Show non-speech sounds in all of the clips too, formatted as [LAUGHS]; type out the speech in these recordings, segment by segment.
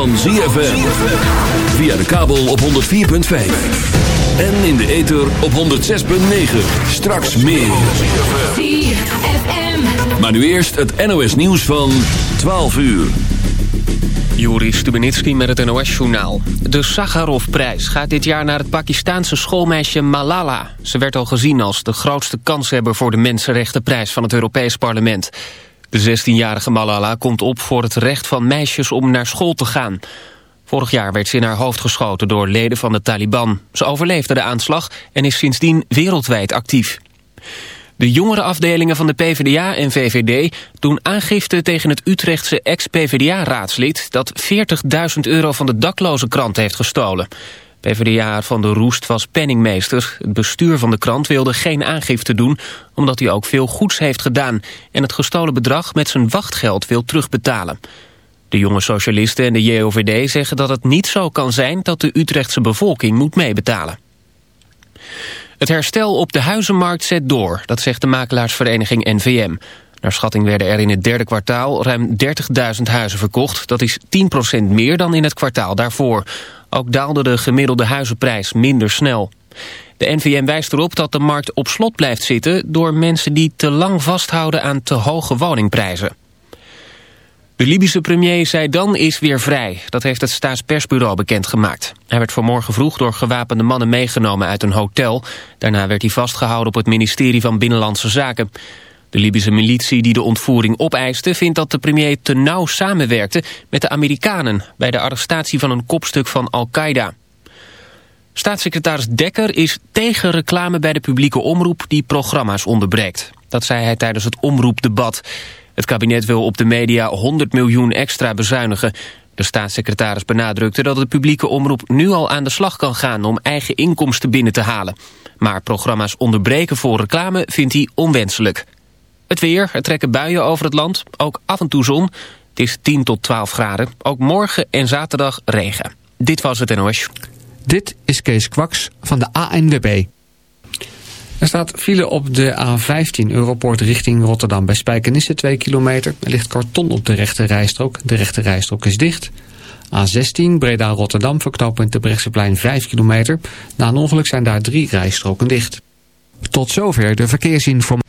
van ZFM. Via de kabel op 104.5. En in de ether op 106.9. Straks meer. ZFM. Maar nu eerst het NOS nieuws van 12 uur. Joris Stubenitski met het NOS-journaal. De Sakharov-prijs gaat dit jaar naar het Pakistaanse schoolmeisje Malala. Ze werd al gezien als de grootste kanshebber voor de Mensenrechtenprijs van het Europees Parlement. De 16-jarige Malala komt op voor het recht van meisjes om naar school te gaan. Vorig jaar werd ze in haar hoofd geschoten door leden van de Taliban. Ze overleefde de aanslag en is sindsdien wereldwijd actief. De jongere afdelingen van de PvdA en VVD doen aangifte tegen het Utrechtse ex-PvdA-raadslid... dat 40.000 euro van de dakloze krant heeft gestolen. PvdA van de Roest was penningmeester. Het bestuur van de krant wilde geen aangifte doen... omdat hij ook veel goeds heeft gedaan... en het gestolen bedrag met zijn wachtgeld wil terugbetalen. De jonge socialisten en de JOVD zeggen dat het niet zo kan zijn... dat de Utrechtse bevolking moet meebetalen. Het herstel op de huizenmarkt zet door, dat zegt de makelaarsvereniging NVM. Naar schatting werden er in het derde kwartaal ruim 30.000 huizen verkocht. Dat is 10% meer dan in het kwartaal daarvoor. Ook daalde de gemiddelde huizenprijs minder snel. De NVM wijst erop dat de markt op slot blijft zitten... door mensen die te lang vasthouden aan te hoge woningprijzen. De Libische premier Zaidan is weer vrij. Dat heeft het staatspersbureau bekendgemaakt. Hij werd vanmorgen vroeg door gewapende mannen meegenomen uit een hotel. Daarna werd hij vastgehouden op het ministerie van Binnenlandse Zaken. De Libische militie die de ontvoering opeiste... vindt dat de premier te nauw samenwerkte met de Amerikanen... bij de arrestatie van een kopstuk van Al-Qaeda. Staatssecretaris Dekker is tegen reclame bij de publieke omroep... die programma's onderbreekt. Dat zei hij tijdens het omroepdebat. Het kabinet wil op de media 100 miljoen extra bezuinigen. De staatssecretaris benadrukte dat de publieke omroep nu al aan de slag kan gaan... om eigen inkomsten binnen te halen. Maar programma's onderbreken voor reclame vindt hij onwenselijk. Het weer, er trekken buien over het land, ook af en toe zon. Het is 10 tot 12 graden. Ook morgen en zaterdag regen. Dit was het NOS. Dit is Kees Kwaks van de ANWB. Er staat file op de A15 Europort richting Rotterdam. Bij Spijkenisse 2 kilometer. Er ligt karton op de rechte rijstrook. De rechte rijstrook is dicht. A16 Breda-Rotterdam verknopend de Brechtseplein 5 kilometer. Na een ongeluk zijn daar drie rijstroken dicht. Tot zover de verkeersinformatie.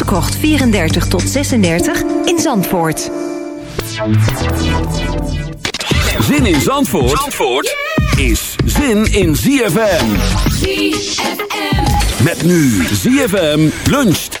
Krocht 34 tot 36 in Zandvoort. Zin in Zandvoort, Zandvoort is zin in ZFM. ZFM. Met nu ZFM luncht.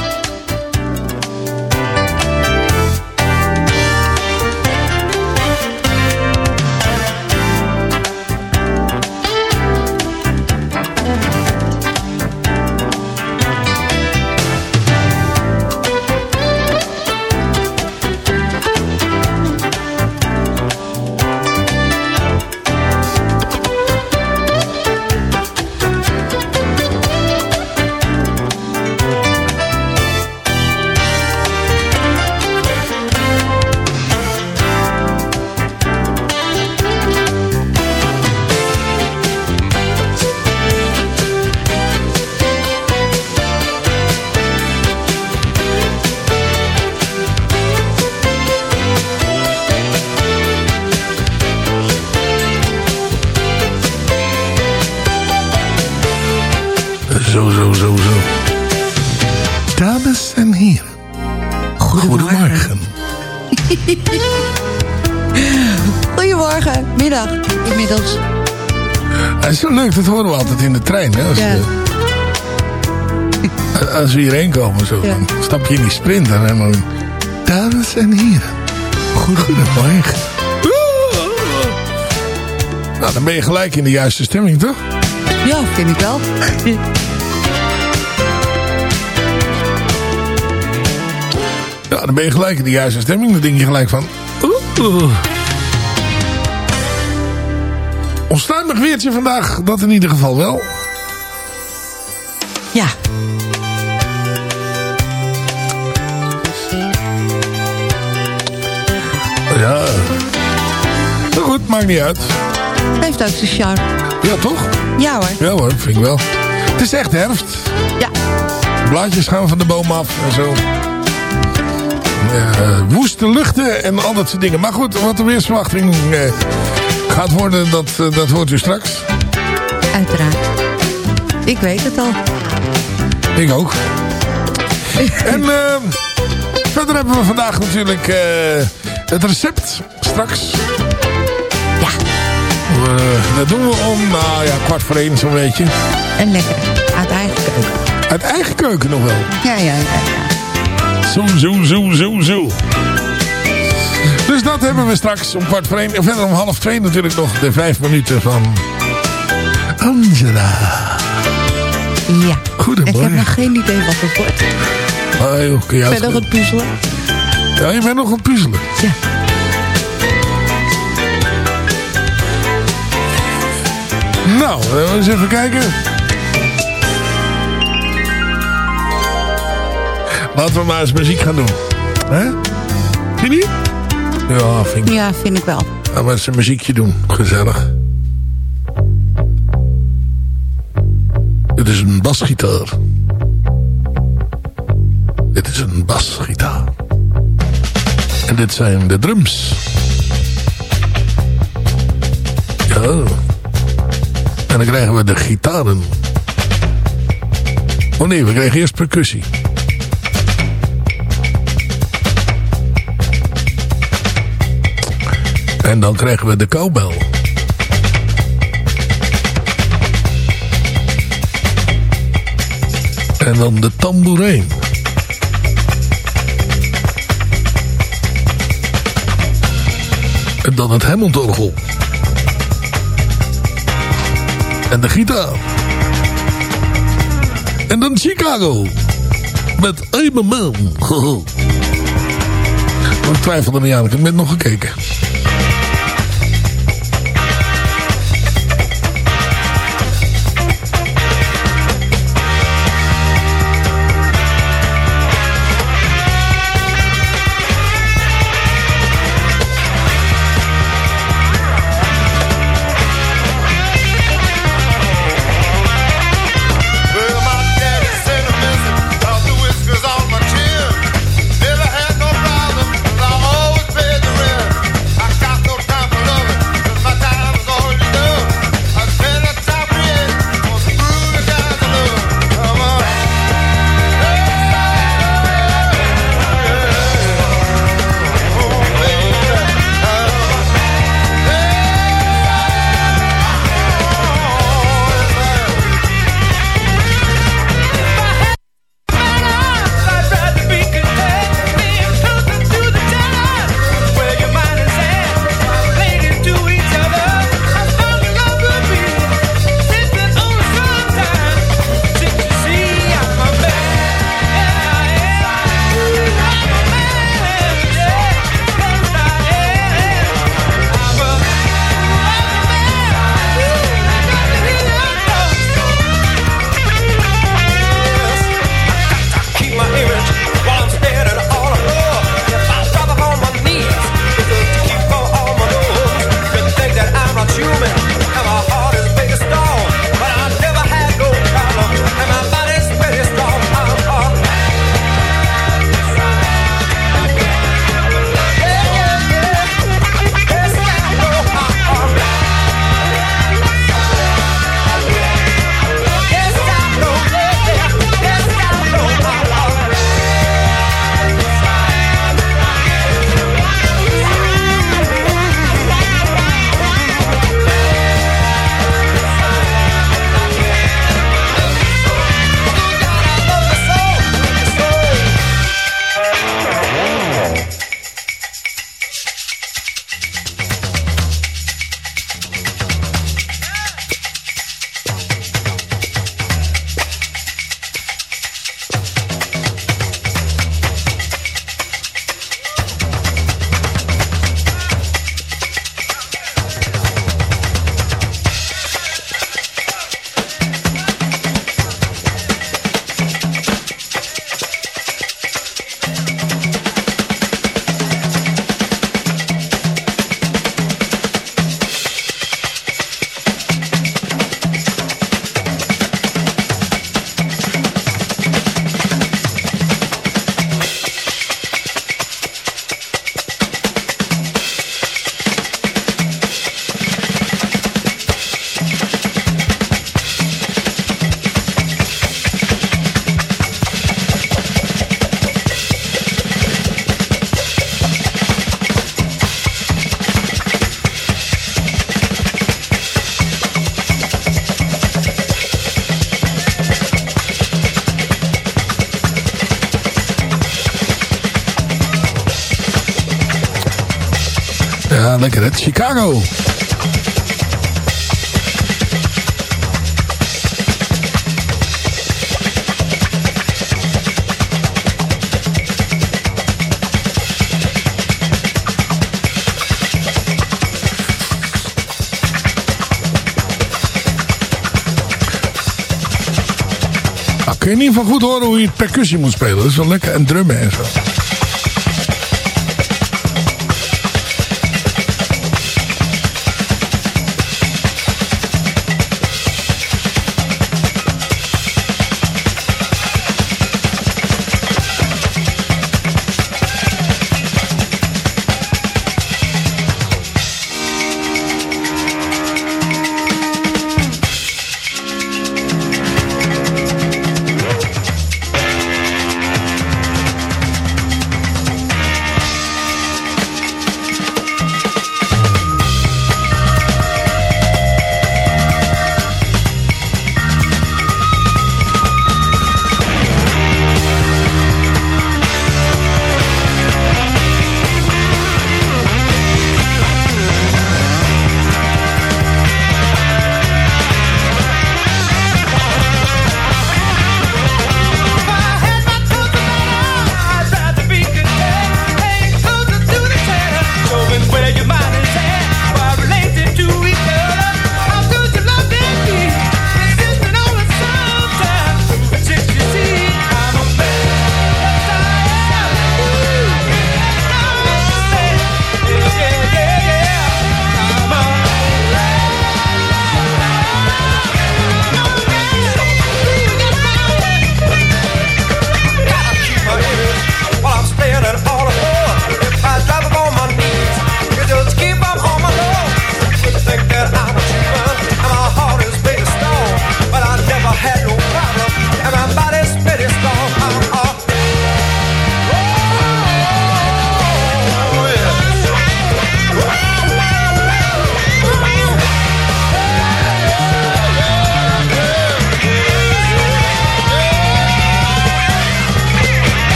Inmiddels. Het is zo leuk, dat horen we altijd in de trein. Hè? Als, Ja. als we hierheen komen, zo, Ja. dan stap je in die sprinter en dan... Dames en heren. Goedemorgen. Nou, dan ben je gelijk in de juiste stemming, toch? Ja, vind ik wel. Ja, dan ben je gelijk in de juiste stemming. Dan denk je gelijk van... Oeh. Onstuimig weertje vandaag, dat in ieder geval wel. Ja. Ja. Nou goed, maakt niet uit. Heeft ook zijn charme. Ja, toch? Ja hoor. Ja hoor, vind ik wel. Het is echt herfst. Ja. Blaadjes gaan van de boom af en zo. Eh, woeste luchten en al dat soort dingen. Maar goed, wat de weersverwachting eh, gaat worden, dat, eh, dat hoort u straks. Uiteraard. Ik weet het al. Ik ook. [LAUGHS] en eh, verder hebben we vandaag natuurlijk eh, het recept straks. Ja. Dat doen we om, nou ja, kwart voor één zo'n beetje. En lekker. Uit eigen keuken. Uit eigen keuken nog wel. Ja, ja, ja. ja. Zo, zo, zo, zo, zo. Dus dat hebben we straks om kwart voor één. En verder om half twee natuurlijk nog de vijf minuten van Angela. Ja. Goedemorgen. Ik heb nog geen idee wat het wordt. Ah, joh, kun je Ik ben nog het puzzelen. Ja, je bent nog aan het puzzelen. Ja. Nou, eh, eens even kijken. Laten we maar eens muziek gaan doen. Hè? Je niet? Ja, vind ik. Ja, vind ik wel. Laten we eens een muziekje doen. Gezellig. Dit is een basgitaar. Dit is een basgitaar. En dit zijn de drums. Ja. En dan krijgen we de gitaren. Oh nee, we krijgen eerst percussie. En dan krijgen we de cowbell. En dan de tamboerijn. En dan het Hammondorgel. En de gitaar. En dan Chicago. Met I'm a Man. Ik twijfelde niet aan. Ik heb net nog gekeken. Chicago. Nou, kun je niet van goed horen hoe je het percussie moet spelen. Dat is wel lekker. En drummen en zo.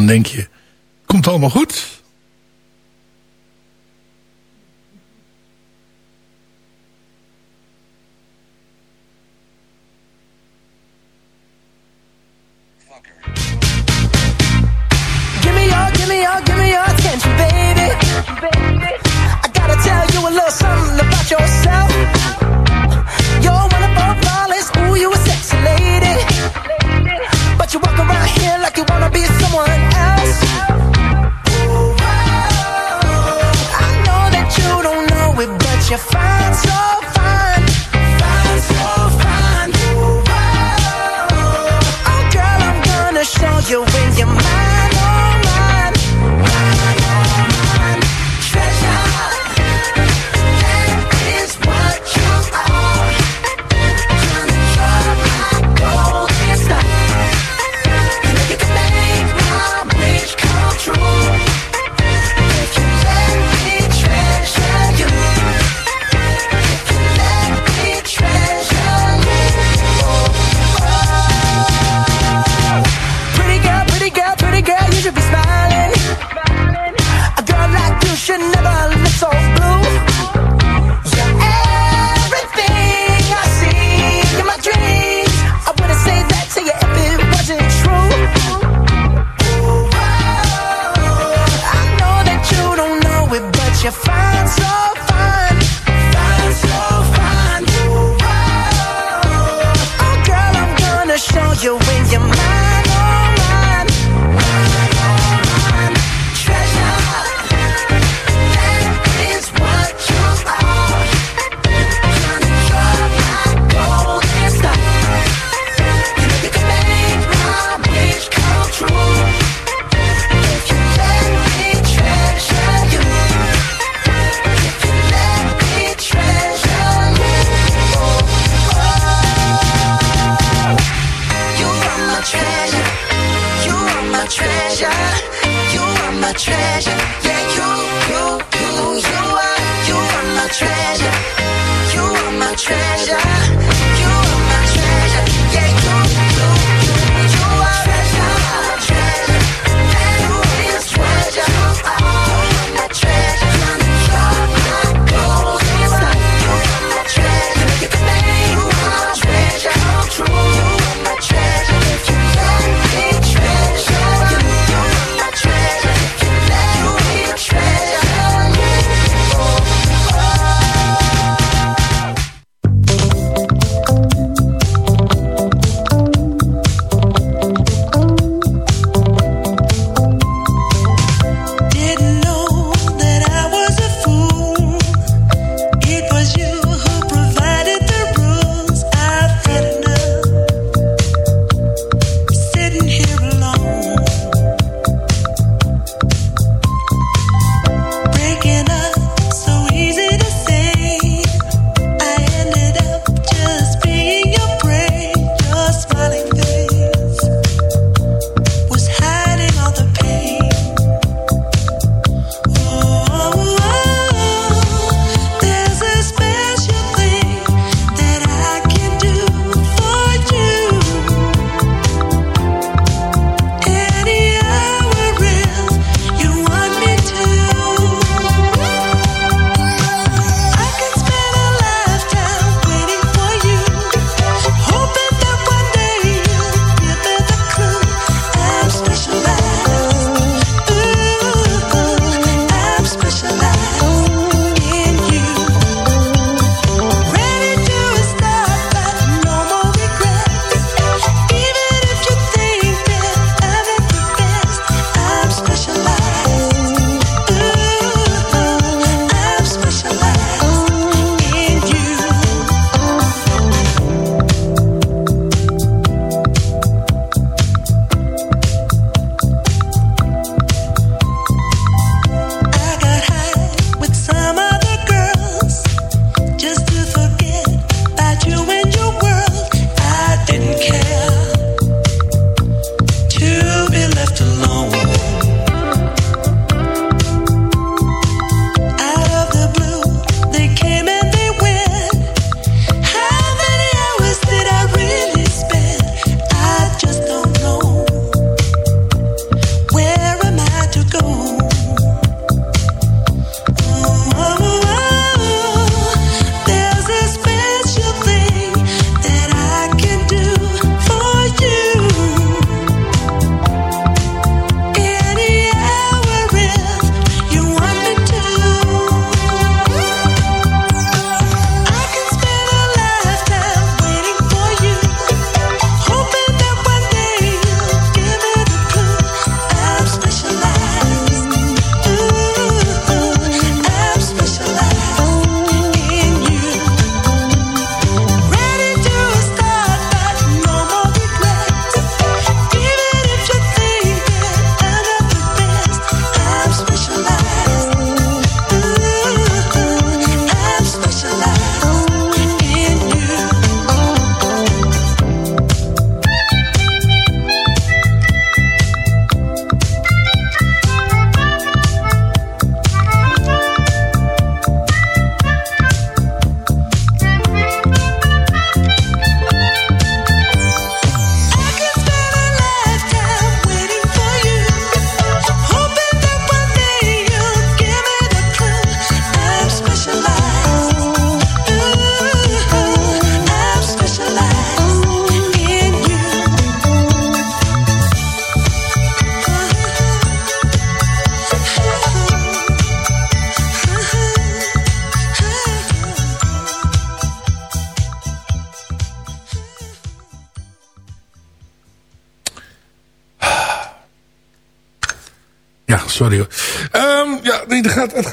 dan denk je, komt allemaal goed.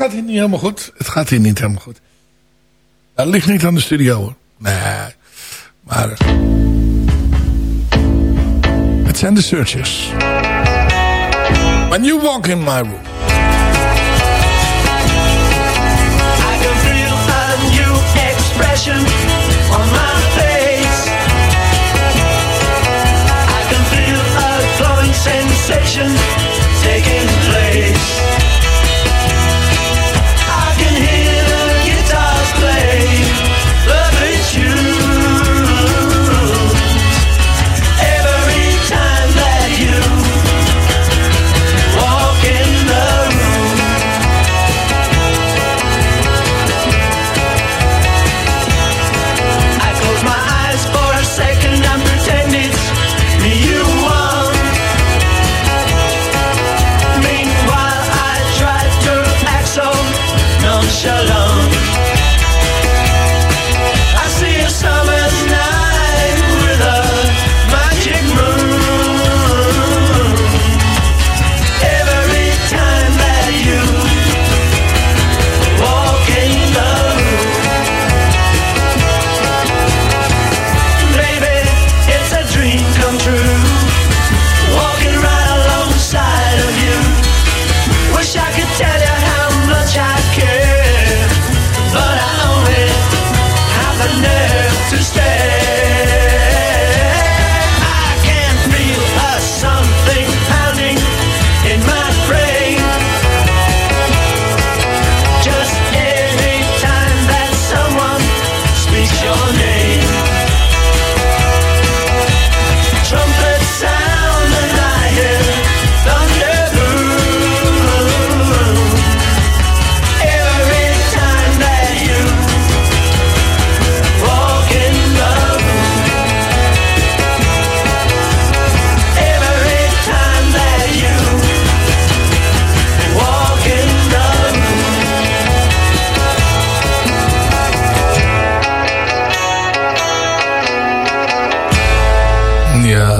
Gaat, hier niet helemaal goed. Het gaat hier niet helemaal goed. Dat ligt niet aan de studio hoor. Nee. Maar... Het zijn de Searchers. When you walk in my room.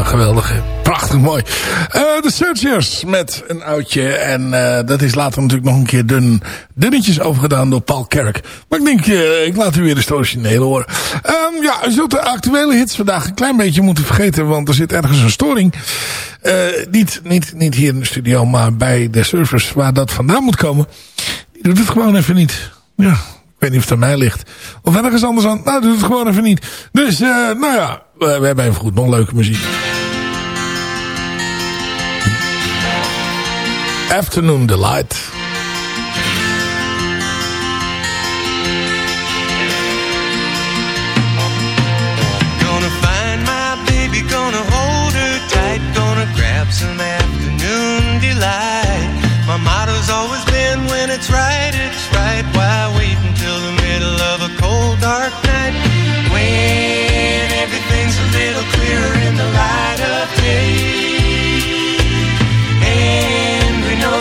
Geweldig. Prachtig mooi. Eh, de Searchers met een oudje. En eh, dat is later natuurlijk nog een keer dun, dunnetjes overgedaan door Paul Kerk. Maar ik denk, eh, ik laat u weer de originele horen. Ehm, ja, u zult de actuele hits vandaag een klein beetje moeten vergeten. Want er zit ergens een storing. Niet, niet, niet hier in de studio, maar bij de servers waar dat vandaan moet komen. Die doet het gewoon even niet. Ja, ik weet niet of het aan mij ligt. Of ergens anders aan. Nou, doet het gewoon even niet. Dus, nou ja, we, we hebben even goed nog leuke muziek. Afternoon Delight. Gonna find my baby, gonna hold her tight, gonna grab some afternoon delight. My motto's always been when it's right, it's right. Why wait until the middle of a cold, dark night? When everything's a little clearer in the light of day.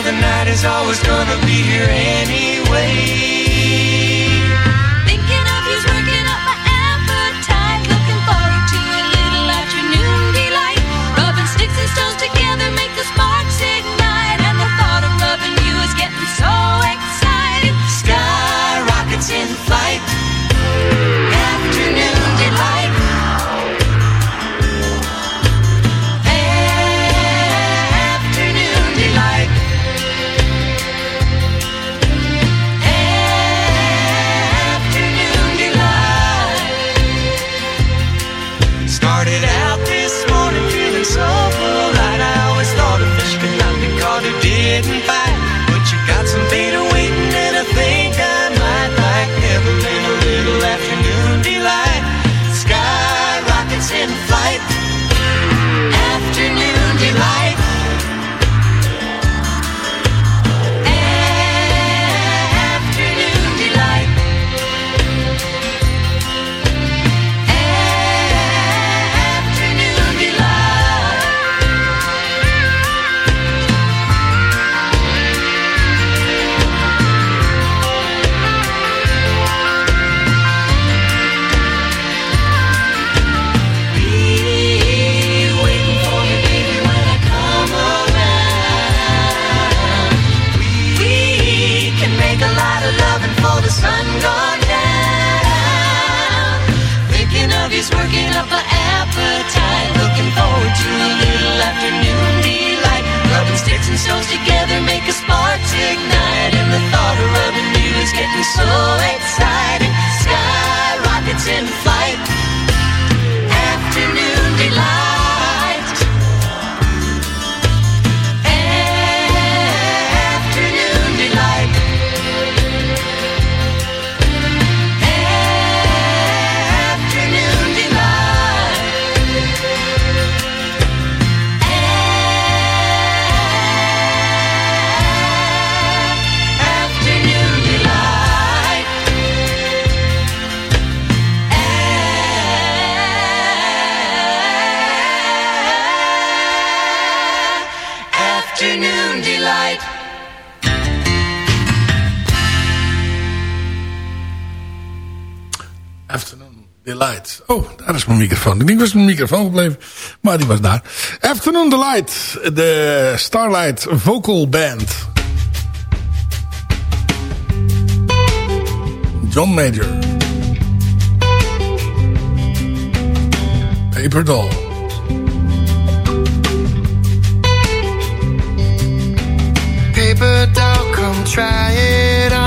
The night is always gonna be here anyway. Thinking of you's working up my appetite. Looking forward to a little afternoon delight. Rubbing sticks and stones together make the sparks ignite. And the thought of loving you is getting so exciting. In Delight. Oh, daar is mijn microfoon. Ik denk was mijn microfoon gebleven. Maar die was daar. Afternoon Delight. De Starlight Vocal Band. John Major. Paper Doll. Paper doll, come try it.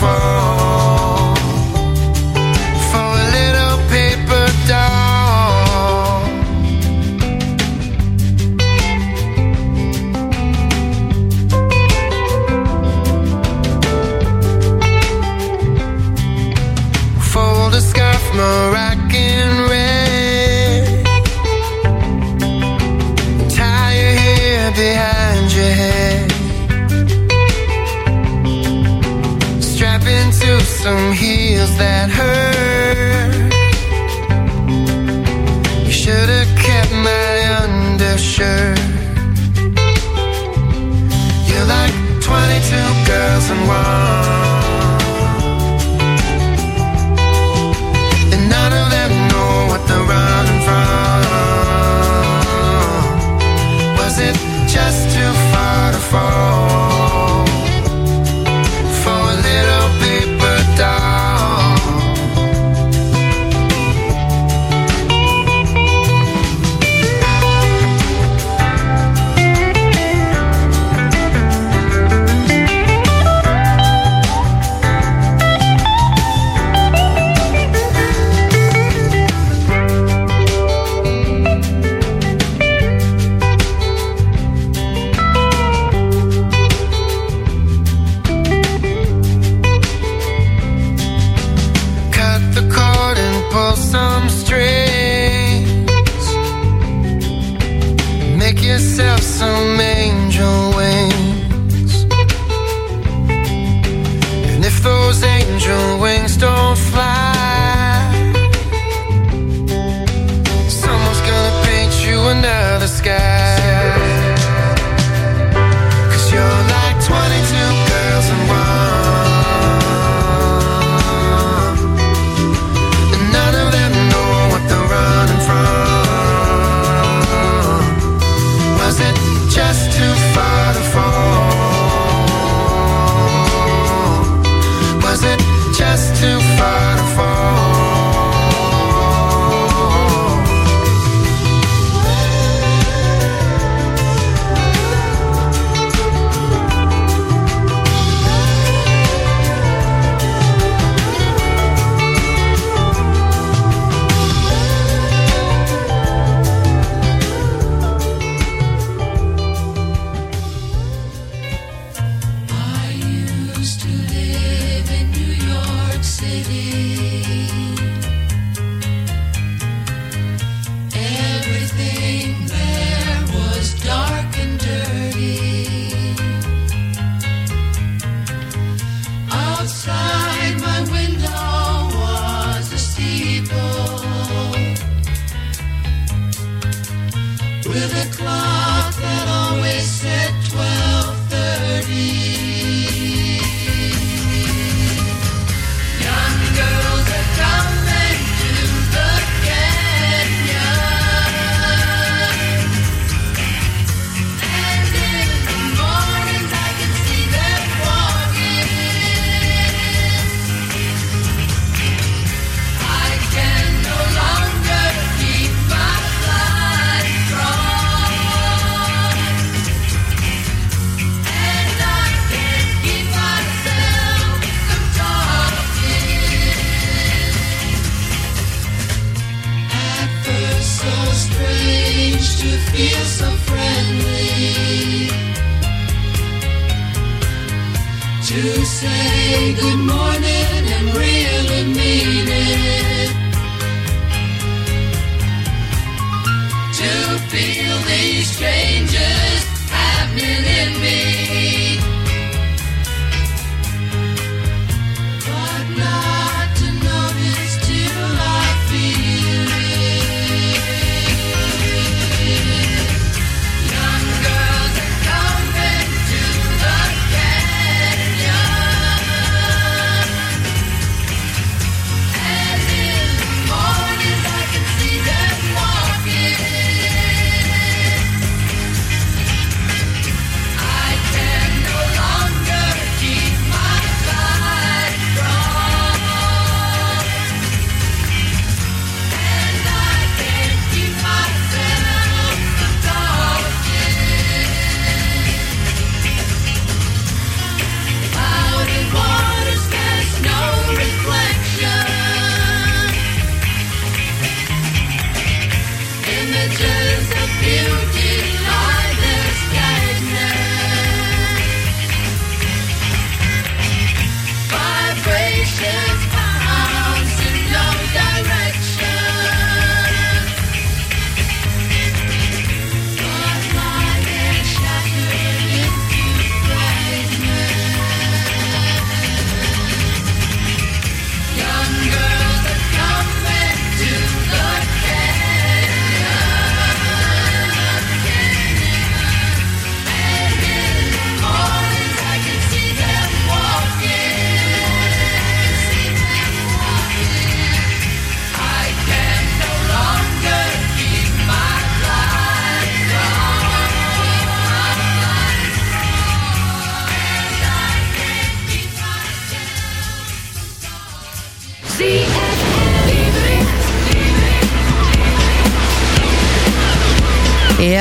Fall.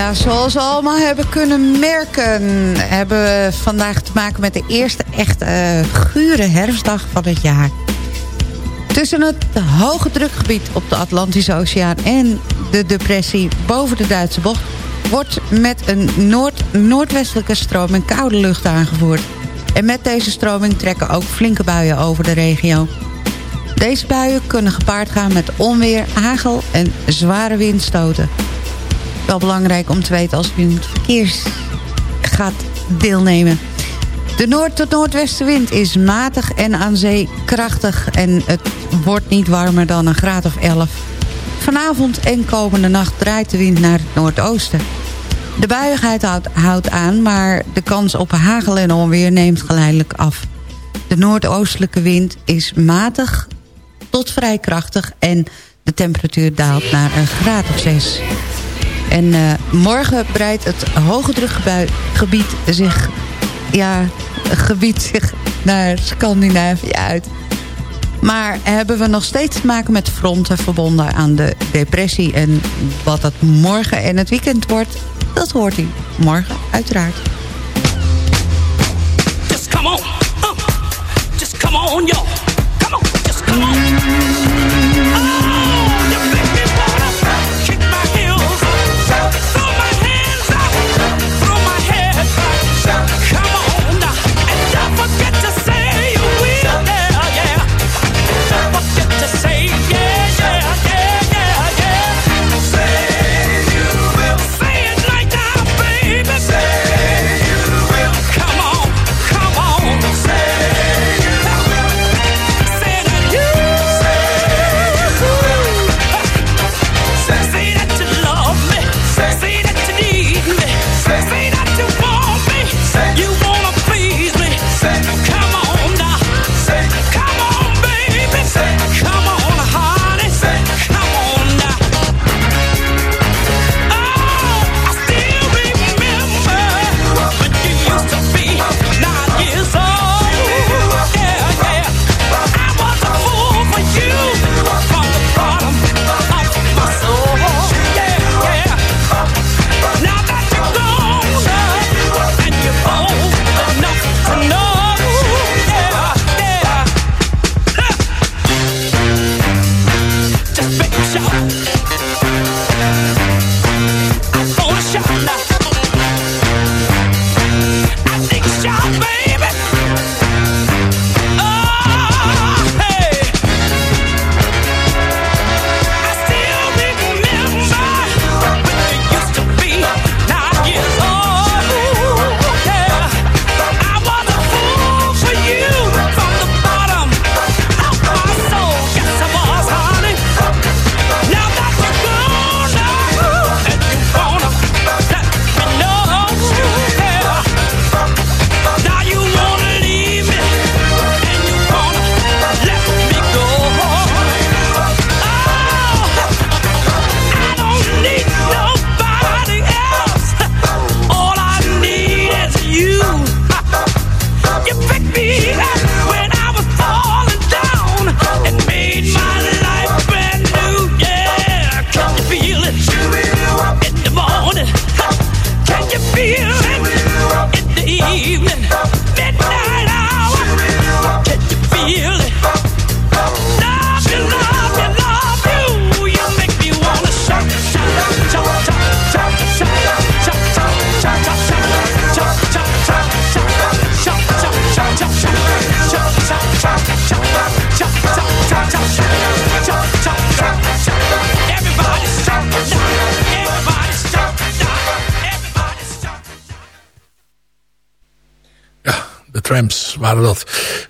Ja, zoals we allemaal hebben kunnen merken... hebben we vandaag te maken met de eerste echt eh, gure herfstdag van het jaar. Tussen het hoge drukgebied op de Atlantische Oceaan... en de depressie boven de Duitse bocht... wordt met een noord-noordwestelijke stroming koude lucht aangevoerd. En met deze stroming trekken ook flinke buien over de regio. Deze buien kunnen gepaard gaan met onweer, hagel en zware windstoten. Wel belangrijk om te weten als u in het verkeer gaat deelnemen. De noord- tot noordwestenwind is matig en aan zee krachtig... en het wordt niet warmer dan een graad of 11. Vanavond en komende nacht draait de wind naar het noordoosten. De buiigheid houdt aan, maar de kans op hagel en onweer neemt geleidelijk af. De noordoostelijke wind is matig tot vrij krachtig... en de temperatuur daalt naar een graad of 6. En eh, morgen breidt het hoge drukgebied zich, ja, gebied zich naar Scandinavië uit. Maar hebben we nog steeds te maken met fronten verbonden aan de depressie. En wat het morgen en het weekend wordt, dat hoort u morgen uiteraard. Just come on. Uh, just come on, yo.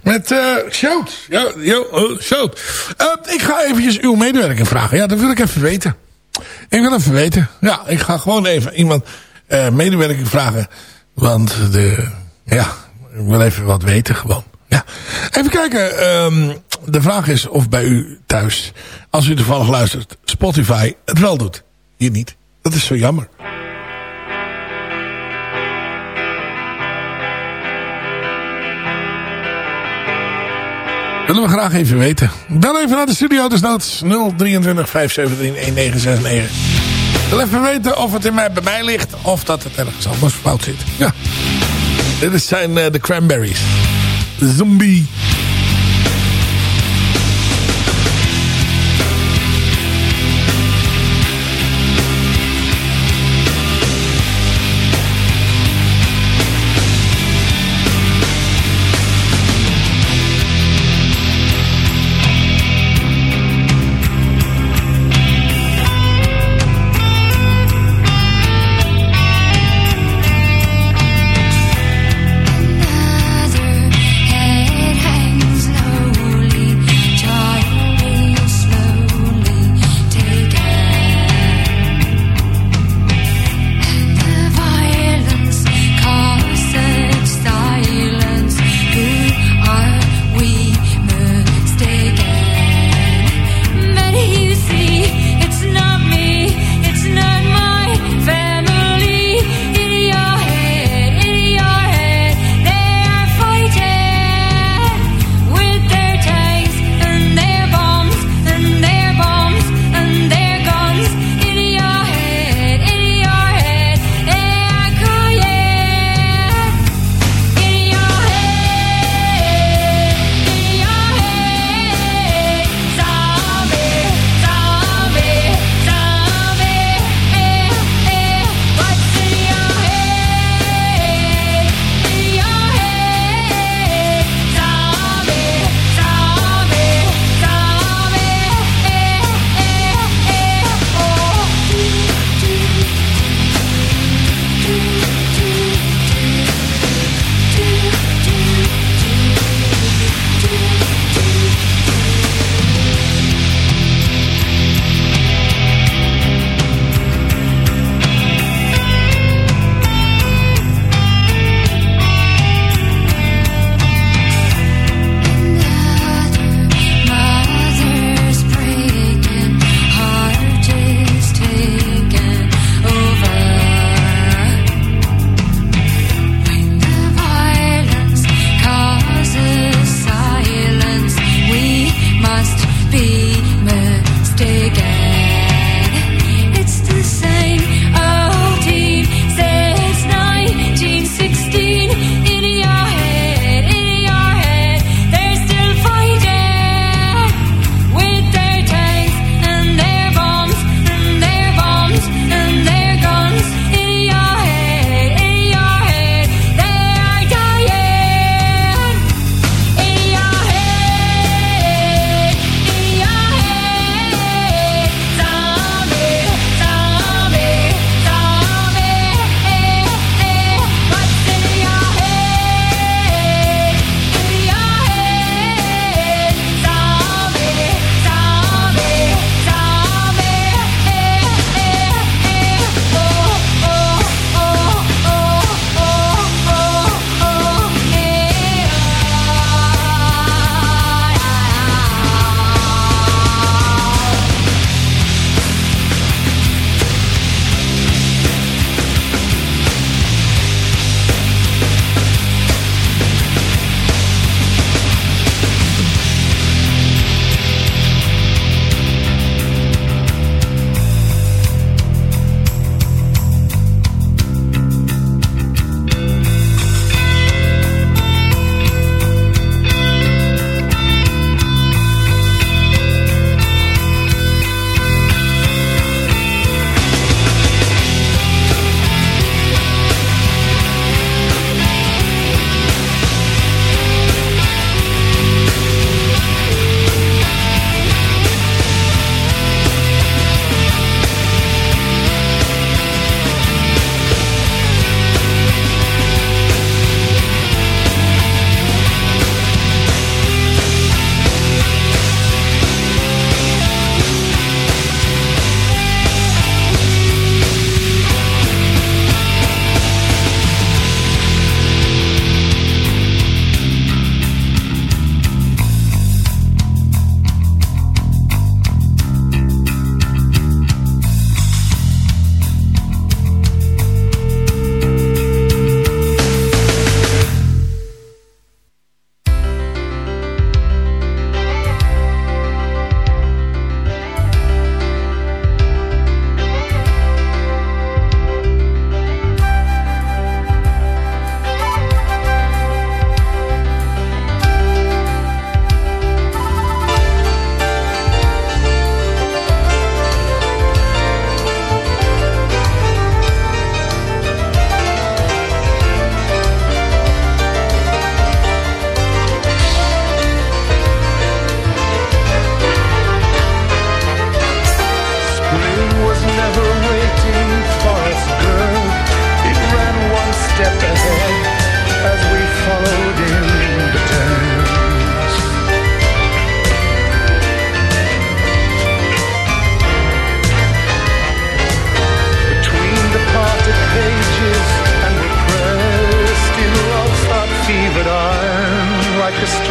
Met eh Shout. Ja, yo, oh, Shout. Eh, ik ga eventjes uw medewerking vragen. Ja, dat wil ik even weten. Ik wil even weten. Ja, ik ga gewoon even iemand eh medewerking vragen. Want de, ja, ik wil even wat weten gewoon. Ja. Even kijken. ehm, de vraag is of bij u thuis, als u toevallig luistert, Spotify het wel doet. Hier niet. Dat is zo jammer. Willen we graag even weten. Bel even naar de studio, dus dat is 023 573 1969. Wil even weten of het in mij, bij mij ligt of dat het ergens anders fout zit. Ja. Dit zijn eh, de Cranberries. Zombie.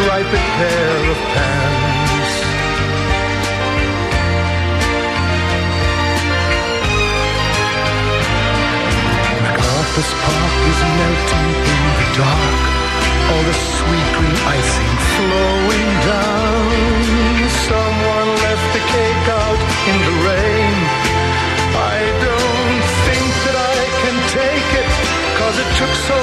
Pair of pants. MacArthur's Park is melting in the dark. All the sweet green icing flowing down. Someone left the cake out in the rain. I don't think that I can take it, cause it took so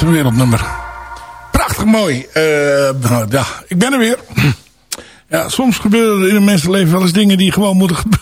is een wereldnummer. Prachtig mooi. Eh, nou, ja, ik ben er weer. Hm. Ja, soms gebeuren in een mensenleven wel eens dingen die gewoon moeten gebeuren.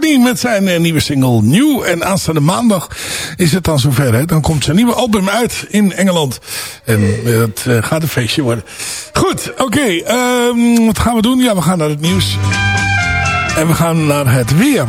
Met zijn eh, nieuwe single New. En aanstaande maandag is het dan zover. Hè? Dan komt zijn nieuwe album uit in Engeland. En eh, dat eh, gaat een feestje worden. Goed, oké. Ehm, wat gaan we doen? Ja, we gaan naar het nieuws. En we gaan naar het weer.